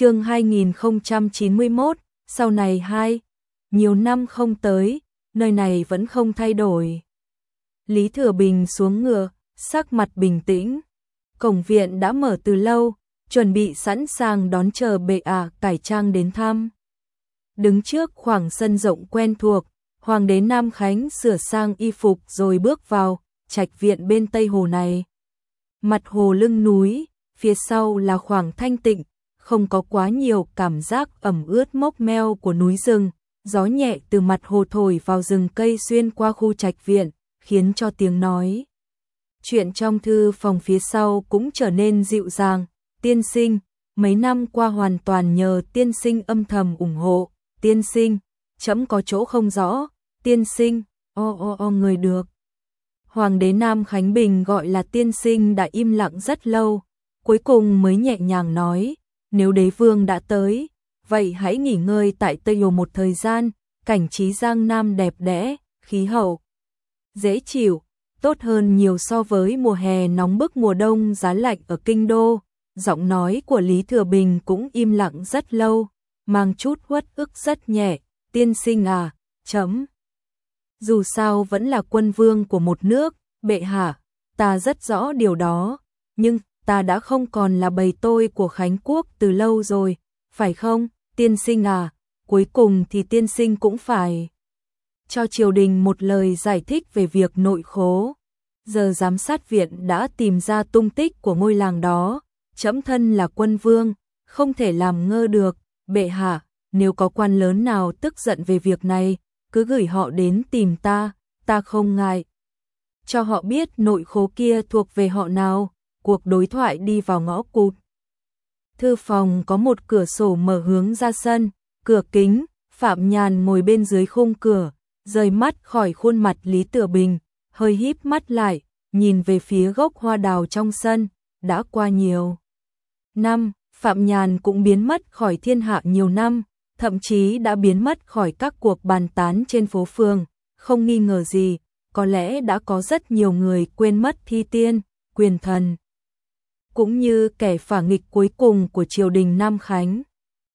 chương 2091, sau này hai, nhiều năm không tới, nơi này vẫn không thay đổi. Lý Thừa Bình xuống ngựa, sắc mặt bình tĩnh. Cổng viện đã mở từ lâu, chuẩn bị sẵn sàng đón chờ bệ ả cải trang đến thăm. Đứng trước khoảng sân rộng quen thuộc, Hoàng đế Nam Khánh sửa sang y phục rồi bước vào, trạch viện bên tây hồ này. Mặt hồ lưng núi, phía sau là khoảng thanh tịnh, không có quá nhiều cảm giác ẩm ướt mốc meo của núi rừng, gió nhẹ từ mặt hồ thổi vào rừng cây xuyên qua khu trạch viện, khiến cho tiếng nói. Chuyện trong thư phòng phía sau cũng trở nên dịu dàng, tiên sinh, mấy năm qua hoàn toàn nhờ tiên sinh âm thầm ủng hộ, tiên sinh, chấm có chỗ không rõ, tiên sinh, o o o người được. Hoàng đế Nam Khánh Bình gọi là tiên sinh đã im lặng rất lâu, cuối cùng mới nhẹ nhàng nói, nếu đế vương đã tới, vậy hãy nghỉ ngơi tại Tây Hồ một thời gian, cảnh trí Giang Nam đẹp đẽ, khí hậu dễ chịu, tốt hơn nhiều so với mùa hè nóng bức mùa đông giá lạnh ở kinh đô. Giọng nói của Lý Thừa Bình cũng im lặng rất lâu, mang chút uất ức rất nhẹ, tiên sinh à, chấm. Dù sao vẫn là quân vương của một nước, bệ hạ, ta rất rõ điều đó, nhưng ta đã không còn là bầy tôi của Khánh Quốc từ lâu rồi, phải không, tiên sinh à, cuối cùng thì tiên sinh cũng phải cho triều đình một lời giải thích về việc nội khố. Giờ giám sát viện đã tìm ra tung tích của ngôi làng đó, chấm thân là quân vương, không thể làm ngơ được, bệ hạ, nếu có quan lớn nào tức giận về việc này, cứ gửi họ đến tìm ta, ta không ngại. Cho họ biết nội khố kia thuộc về họ nào, cuộc đối thoại đi vào ngõ cụt. Thư phòng có một cửa sổ mở hướng ra sân, cửa kính, Phạm Nhàn ngồi bên dưới khung cửa, rời mắt khỏi khuôn mặt Lý Tử Bình, hơi híp mắt lại, nhìn về phía gốc hoa đào trong sân, đã qua nhiều năm, Phạm Nhàn cũng biến mất khỏi thiên hạ nhiều năm, thậm chí đã biến mất khỏi các cuộc bàn tán trên phố phường, không nghi ngờ gì, có lẽ đã có rất nhiều người quên mất thi tiên, quyền thần. Cũng như kẻ phả nghịch cuối cùng của triều đình Nam Khánh.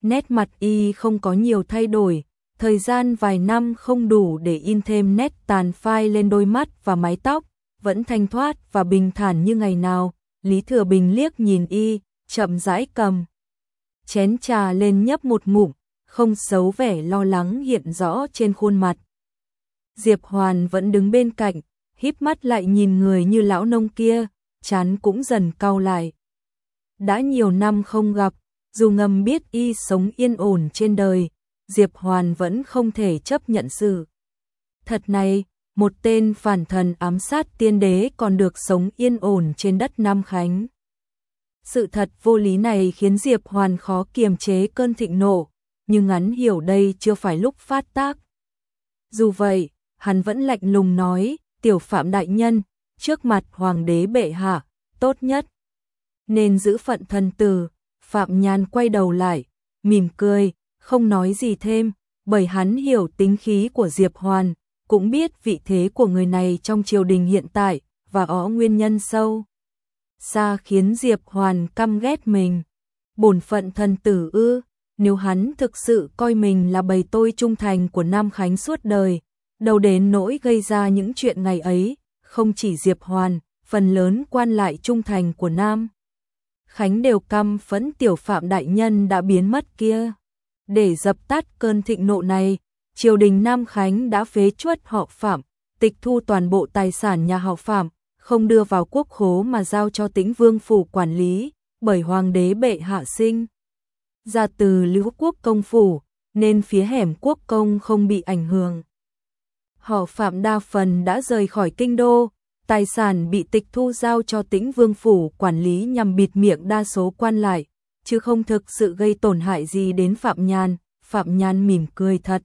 Nét mặt y không có nhiều thay đổi, thời gian vài năm không đủ để in thêm nét tàn phai lên đôi mắt và mái tóc, vẫn thanh thoát và bình thản như ngày nào. Lý Thừa Bình liếc nhìn y, chậm rãi cầm chén trà lên nhấp một ngụm, không xấu vẻ lo lắng hiện rõ trên khuôn mặt. Diệp Hoàn vẫn đứng bên cạnh, híp mắt lại nhìn người như lão nông kia, chán cũng dần cau lại. Đã nhiều năm không gặp, dù ngầm biết y sống yên ổn trên đời, Diệp Hoàn vẫn không thể chấp nhận sự. Thật này, một tên phản thần ám sát tiên đế còn được sống yên ổn trên đất Nam Khánh. Sự thật vô lý này khiến Diệp Hoàn khó kiềm chế cơn thịnh nộ, nhưng hắn hiểu đây chưa phải lúc phát tác. Dù vậy, hắn vẫn lạnh lùng nói, tiểu phạm đại nhân, trước mặt hoàng đế bệ hạ, tốt nhất. Nên giữ phận thân từ, phạm nhan quay đầu lại, mỉm cười, không nói gì thêm, bởi hắn hiểu tính khí của Diệp Hoàn, cũng biết vị thế của người này trong triều đình hiện tại, và ó nguyên nhân sâu. Xa khiến Diệp Hoàn căm ghét mình. Bổn phận thần tử ư, nếu hắn thực sự coi mình là bầy tôi trung thành của Nam Khánh suốt đời, đầu đến nỗi gây ra những chuyện ngày ấy, không chỉ Diệp Hoàn, phần lớn quan lại trung thành của Nam. Khánh đều căm phẫn tiểu phạm đại nhân đã biến mất kia. Để dập tắt cơn thịnh nộ này, triều đình Nam Khánh đã phế chuất họ Phạm, tịch thu toàn bộ tài sản nhà họ Phạm, không đưa vào quốc khố mà giao cho tĩnh vương phủ quản lý, bởi hoàng đế bệ hạ sinh. Ra từ lưu quốc công phủ, nên phía hẻm quốc công không bị ảnh hưởng. Họ Phạm đa phần đã rời khỏi kinh đô, tài sản bị tịch thu giao cho tĩnh vương phủ quản lý nhằm bịt miệng đa số quan lại, chứ không thực sự gây tổn hại gì đến Phạm Nhan, Phạm Nhan mỉm cười thật.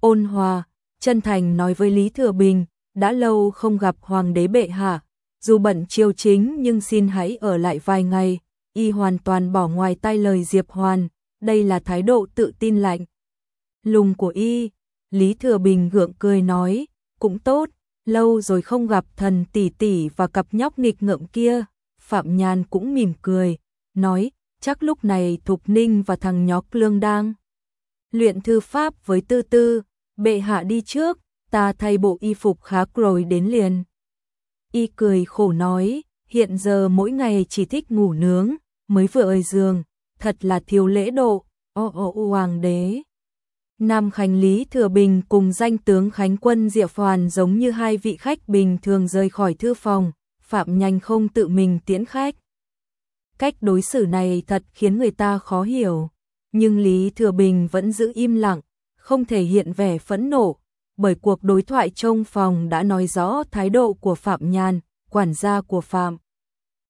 Ôn hòa, chân thành nói với Lý Thừa Bình, đã lâu không gặp Hoàng đế bệ hạ, dù bận triều chính nhưng xin hãy ở lại vài ngày, y hoàn toàn bỏ ngoài tay lời Diệp Hoàn, đây là thái độ tự tin lạnh. Lùng của y, Lý Thừa Bình gượng cười nói, cũng tốt, lâu rồi không gặp thần tỷ tỷ và cặp nhóc nghịch ngợm kia, Phạm Nhàn cũng mỉm cười, nói, chắc lúc này Thục Ninh và thằng nhóc Lương đang luyện thư pháp với tư tư, bệ hạ đi trước, ta thay bộ y phục khá rồi đến liền. Y cười khổ nói, hiện giờ mỗi ngày chỉ thích ngủ nướng, mới vừa ơi giường, thật là thiếu lễ độ, ô ô hoàng đế. Nam Khánh Lý Thừa Bình cùng danh tướng Khánh Quân Diệp Hoàn giống như hai vị khách bình thường rời khỏi thư phòng, Phạm Nhanh không tự mình tiễn khách. Cách đối xử này thật khiến người ta khó hiểu, nhưng Lý Thừa Bình vẫn giữ im lặng, không thể hiện vẻ phẫn nộ, bởi cuộc đối thoại trong phòng đã nói rõ thái độ của Phạm Nhan, quản gia của Phạm.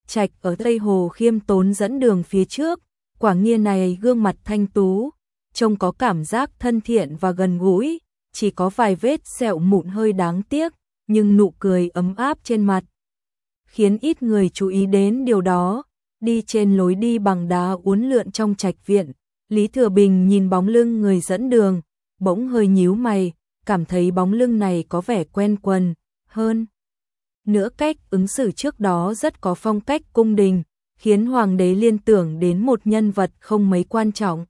Trạch ở Tây Hồ khiêm tốn dẫn đường phía trước, quả nghiên này gương mặt thanh tú, trông có cảm giác thân thiện và gần gũi, chỉ có vài vết sẹo mụn hơi đáng tiếc, nhưng nụ cười ấm áp trên mặt. Khiến ít người chú ý đến điều đó, đi trên lối đi bằng đá uốn lượn trong trạch viện, Lý Thừa Bình nhìn bóng lưng người dẫn đường, bỗng hơi nhíu mày, cảm thấy bóng lưng này có vẻ quen quần hơn. Nữa cách ứng xử trước đó rất có phong cách cung đình, khiến hoàng đế liên tưởng đến một nhân vật không mấy quan trọng,